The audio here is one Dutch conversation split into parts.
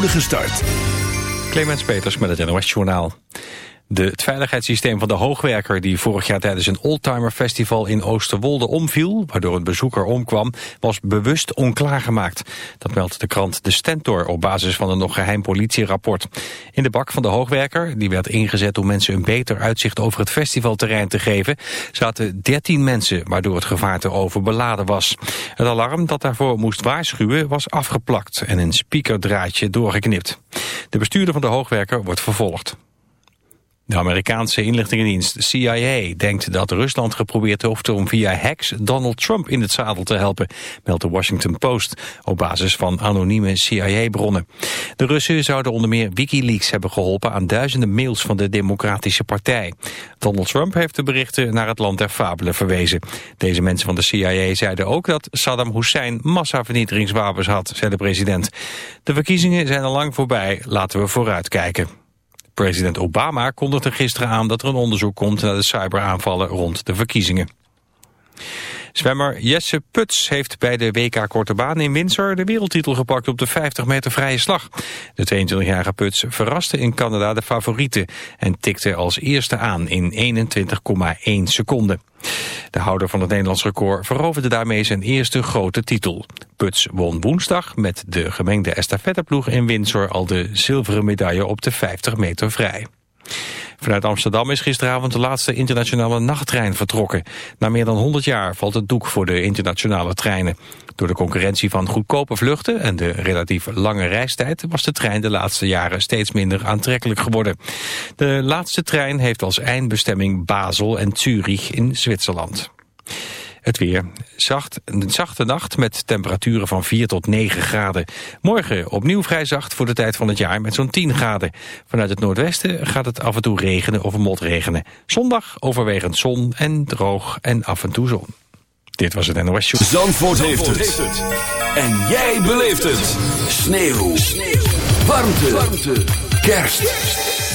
spoedige start. Clemens Peters met het NOS Journaal. De, het veiligheidssysteem van de hoogwerker die vorig jaar tijdens een oldtimer festival in Oosterwolde omviel, waardoor een bezoeker omkwam, was bewust onklaargemaakt. Dat meldt de krant De Stentor op basis van een nog geheim politierapport. In de bak van de hoogwerker, die werd ingezet om mensen een beter uitzicht over het festivalterrein te geven, zaten 13 mensen, waardoor het gevaar te overbeladen was. Het alarm dat daarvoor moest waarschuwen was afgeplakt en een speakerdraadje doorgeknipt. De bestuurder van de hoogwerker wordt vervolgd. De Amerikaanse inlichtingendienst CIA denkt dat Rusland geprobeerd heeft om via hacks Donald Trump in het zadel te helpen, meldt de Washington Post op basis van anonieme CIA-bronnen. De Russen zouden onder meer Wikileaks hebben geholpen aan duizenden mails van de Democratische Partij. Donald Trump heeft de berichten naar het land der fabelen verwezen. Deze mensen van de CIA zeiden ook dat Saddam Hussein massavernieteringswapens had, zei de president. De verkiezingen zijn al lang voorbij, laten we vooruitkijken. President Obama kondigde gisteren aan dat er een onderzoek komt naar de cyberaanvallen rond de verkiezingen. Zwemmer Jesse Puts heeft bij de WK Korte Baan in Windsor de wereldtitel gepakt op de 50 meter vrije slag. De 22-jarige Puts verraste in Canada de favorieten en tikte als eerste aan in 21,1 seconden. De houder van het Nederlands record veroverde daarmee zijn eerste grote titel. Puts won woensdag met de gemengde estafetteploeg in Windsor al de zilveren medaille op de 50 meter vrij. Vanuit Amsterdam is gisteravond de laatste internationale nachttrein vertrokken. Na meer dan 100 jaar valt het doek voor de internationale treinen. Door de concurrentie van goedkope vluchten en de relatief lange reistijd... was de trein de laatste jaren steeds minder aantrekkelijk geworden. De laatste trein heeft als eindbestemming Basel en Zurich in Zwitserland. Het weer. Zacht, een zachte nacht met temperaturen van 4 tot 9 graden. Morgen opnieuw vrij zacht voor de tijd van het jaar met zo'n 10 graden. Vanuit het noordwesten gaat het af en toe regenen of motregenen. Zondag overwegend zon en droog en af en toe zon. Dit was het NOS Show. Zandvoort, heeft, het. En jij beleeft het. Sneeuw. Sneeuw. Warmte. Warmte. Kerst.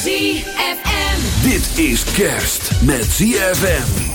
ZFM. Dit is kerst met ZFM.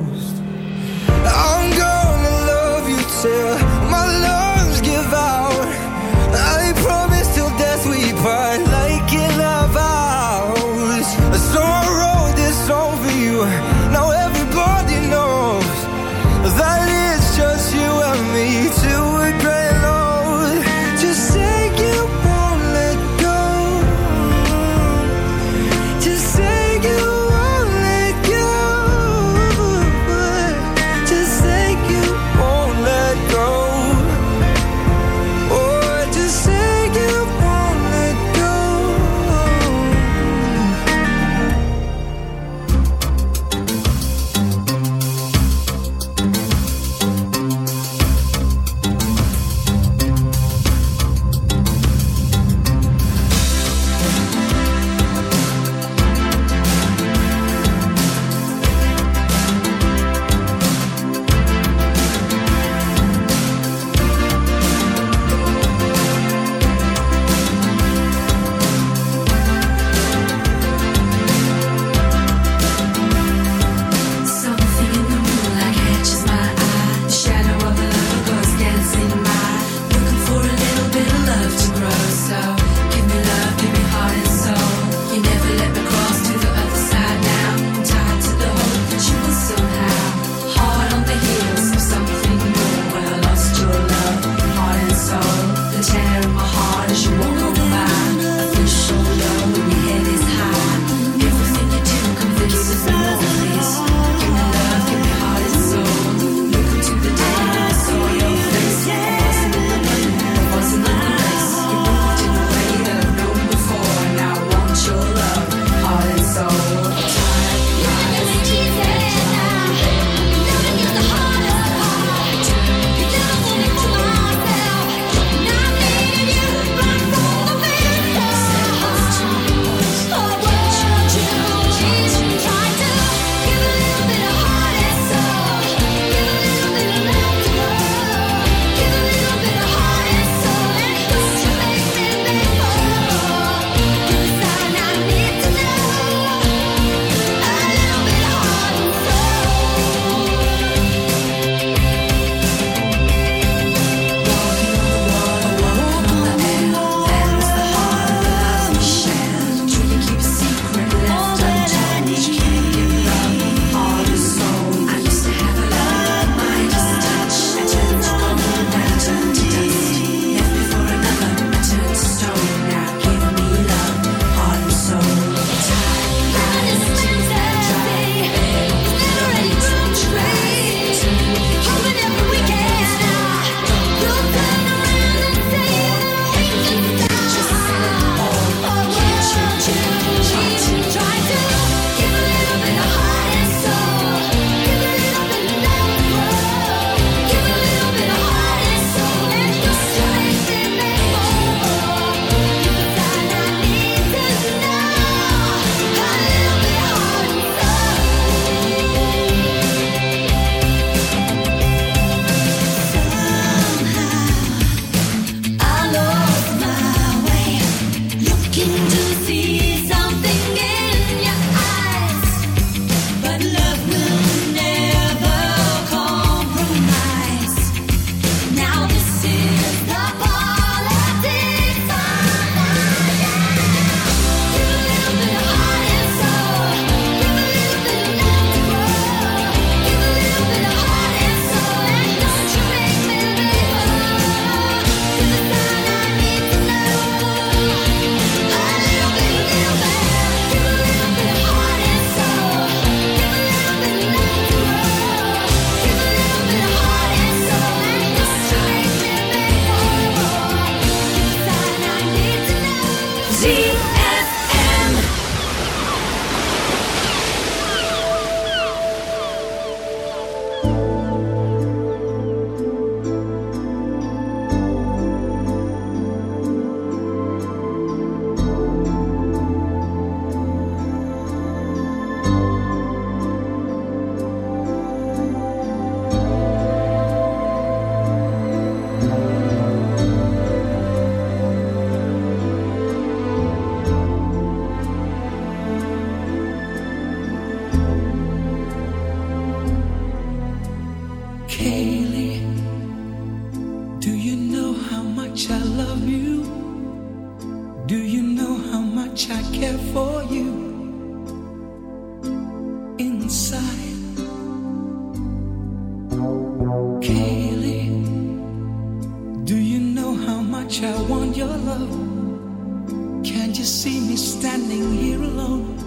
Can't you see me standing here alone?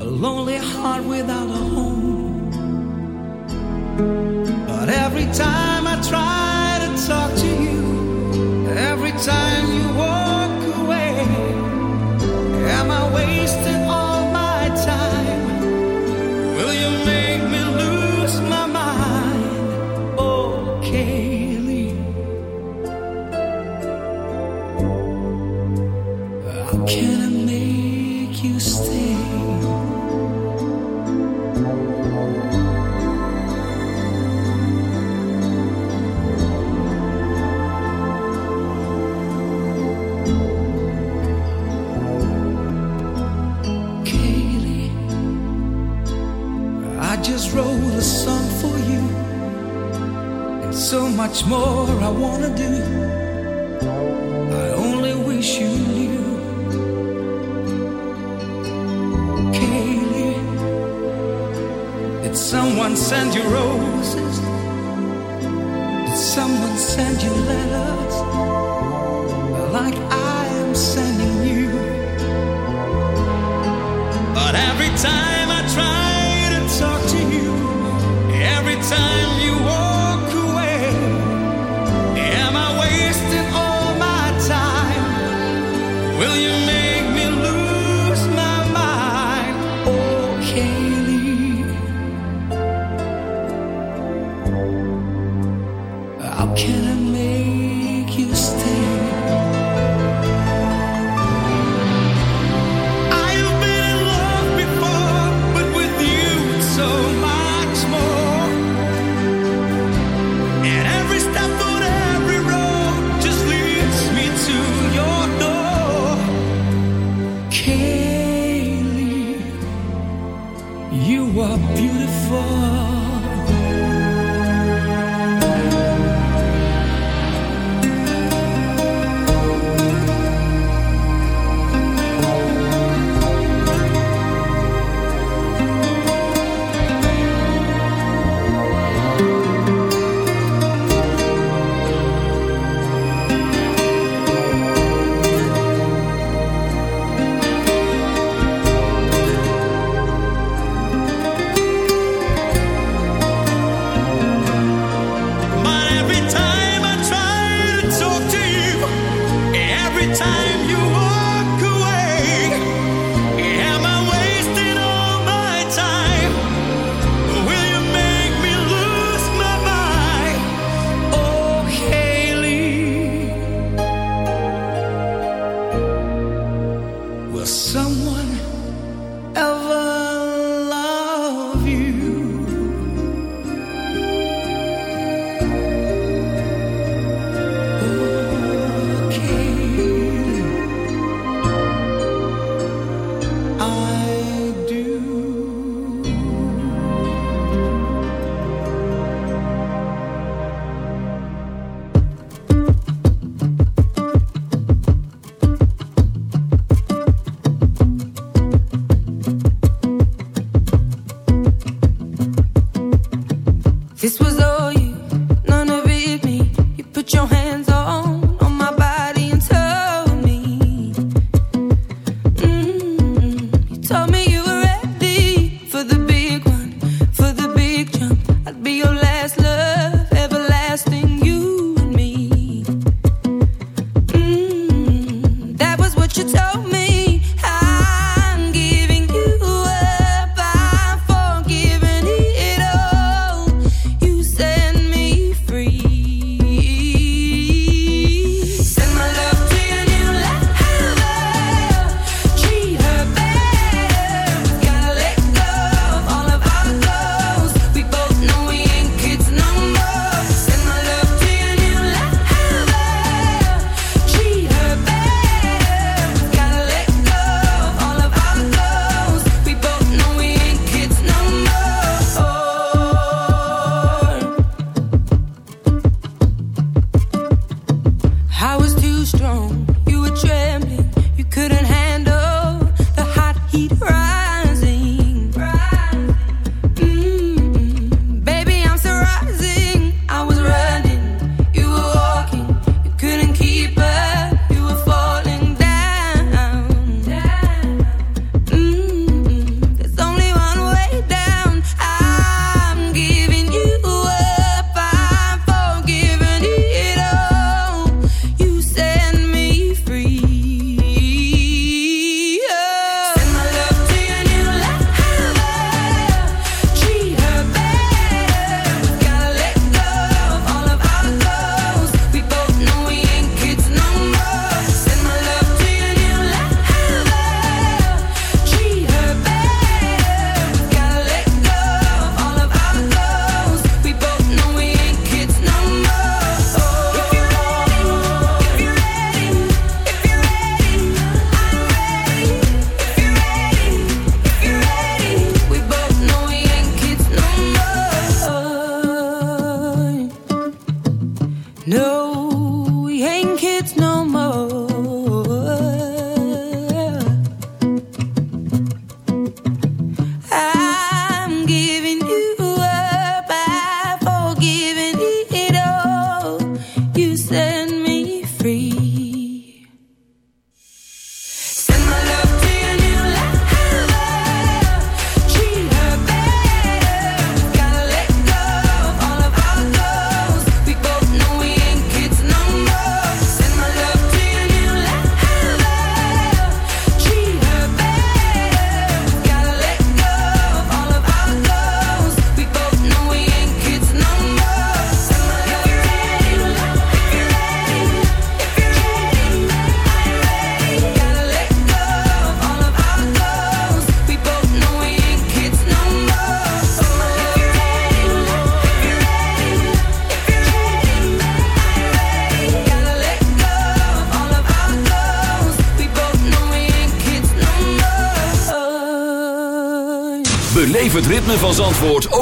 A lonely heart without a This was all you, none of it me. You put your hands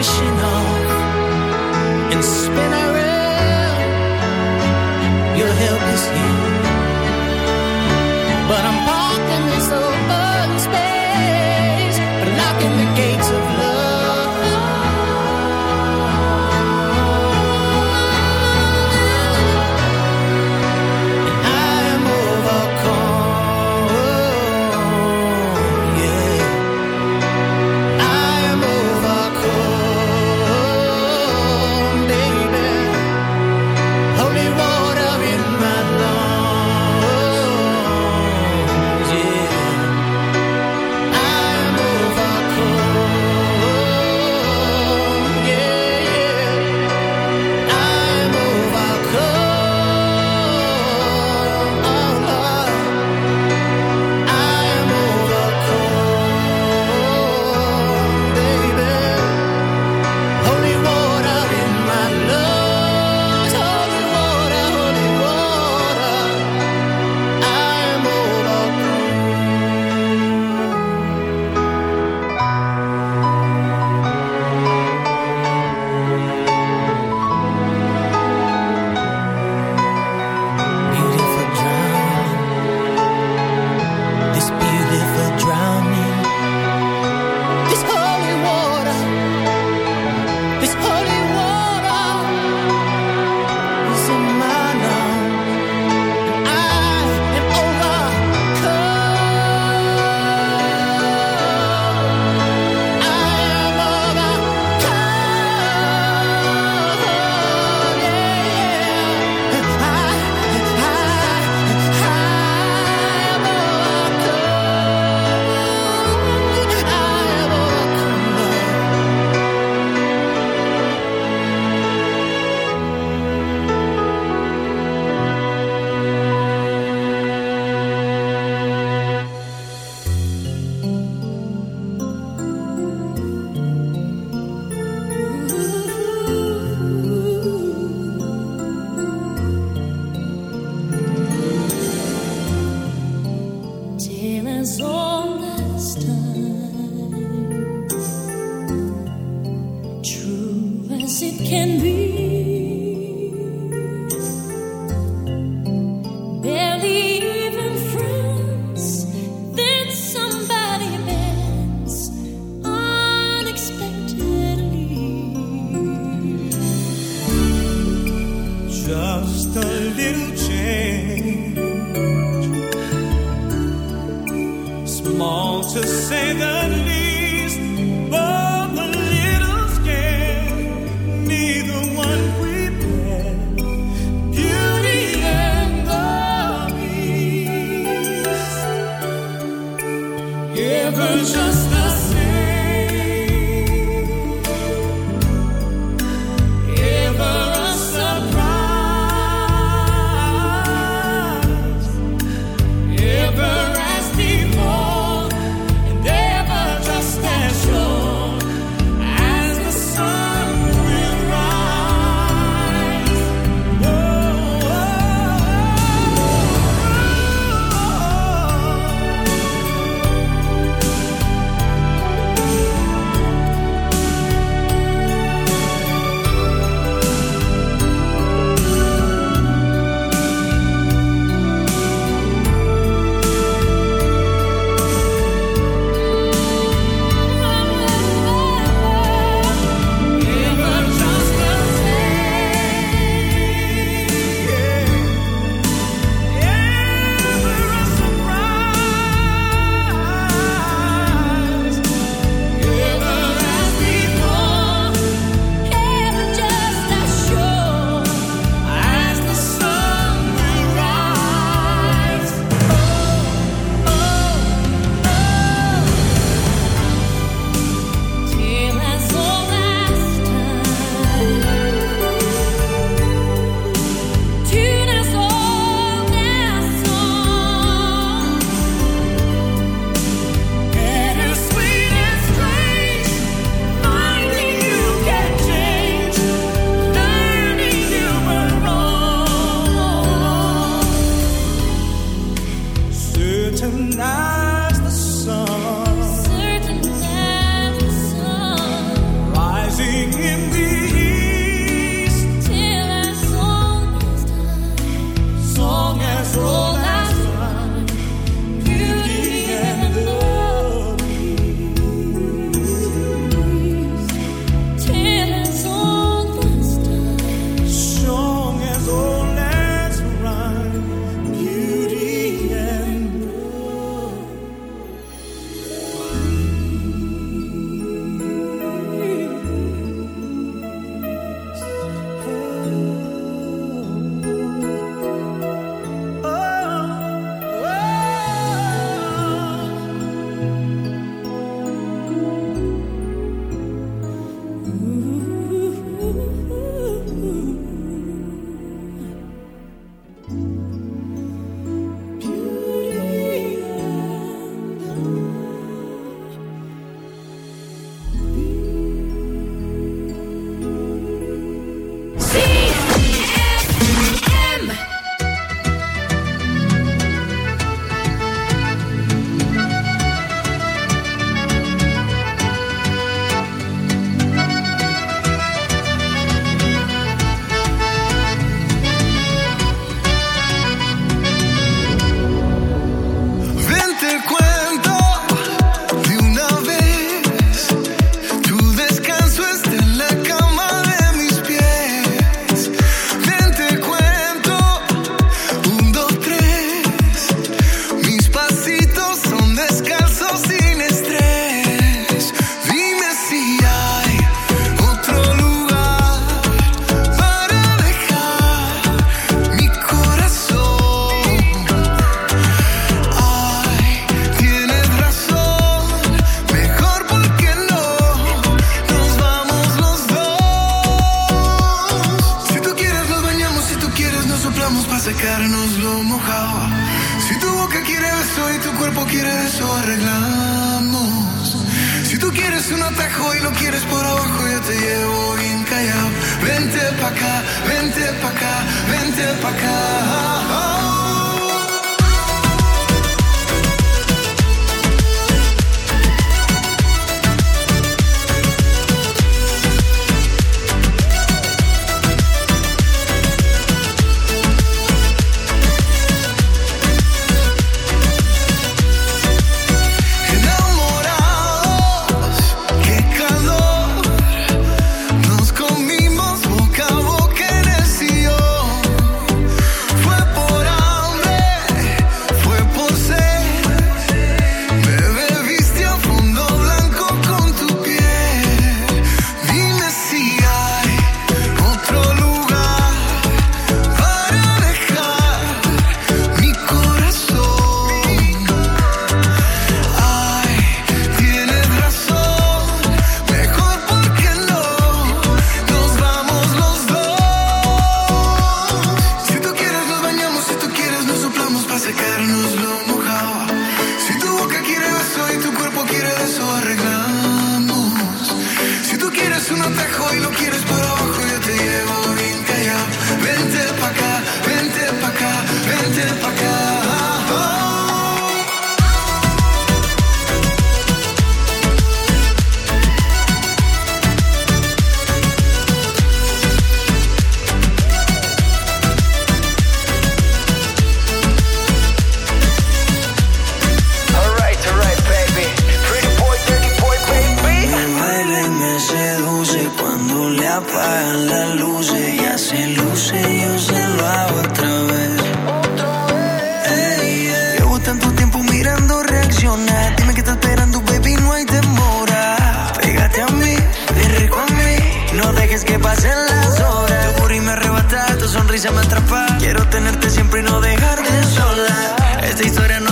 off and spin out.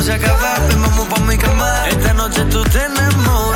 se acaba, te vamos pa' mi cama. Esta noche tú te enamoras.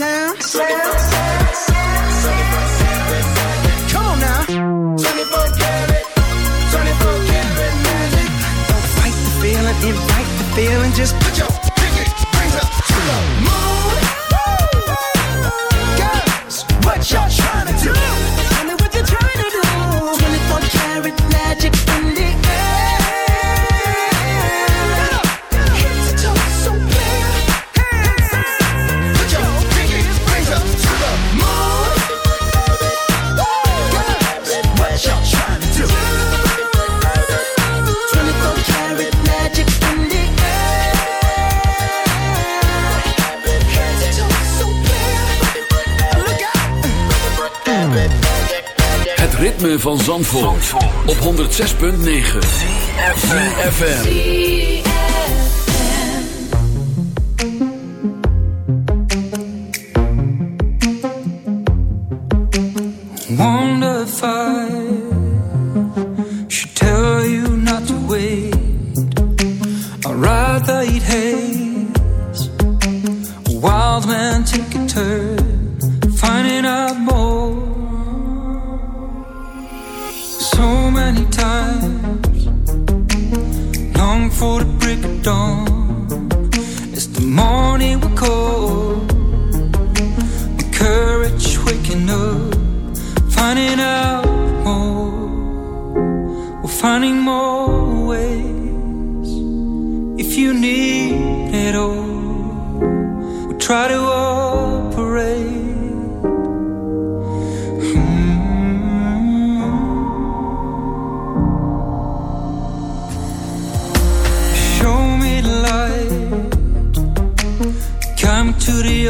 sound. sound. 106.9. FM.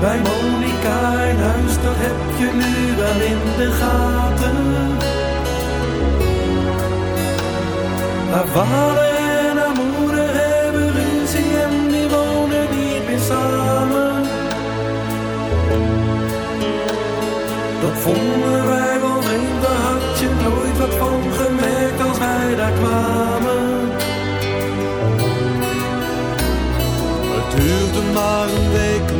bij Monica in huis, dat heb je nu wel in de gaten. Haar vader en haar moeder hebben ruzie en die wonen niet meer samen. Dat vonden wij wel vreemd, daar had je nooit wat van gemerkt als wij daar kwamen. Het duurde maar een week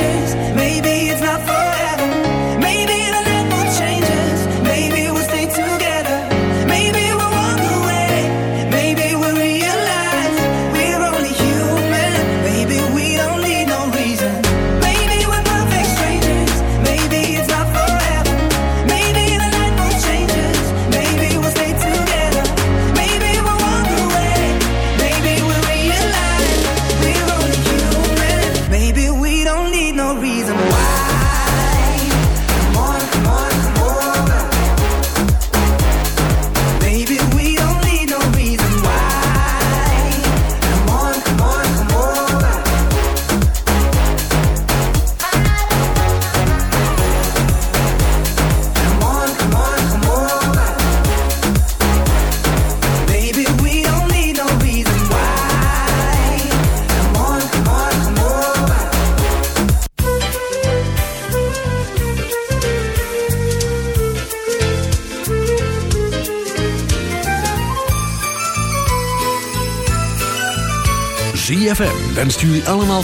Wenst jullie allemaal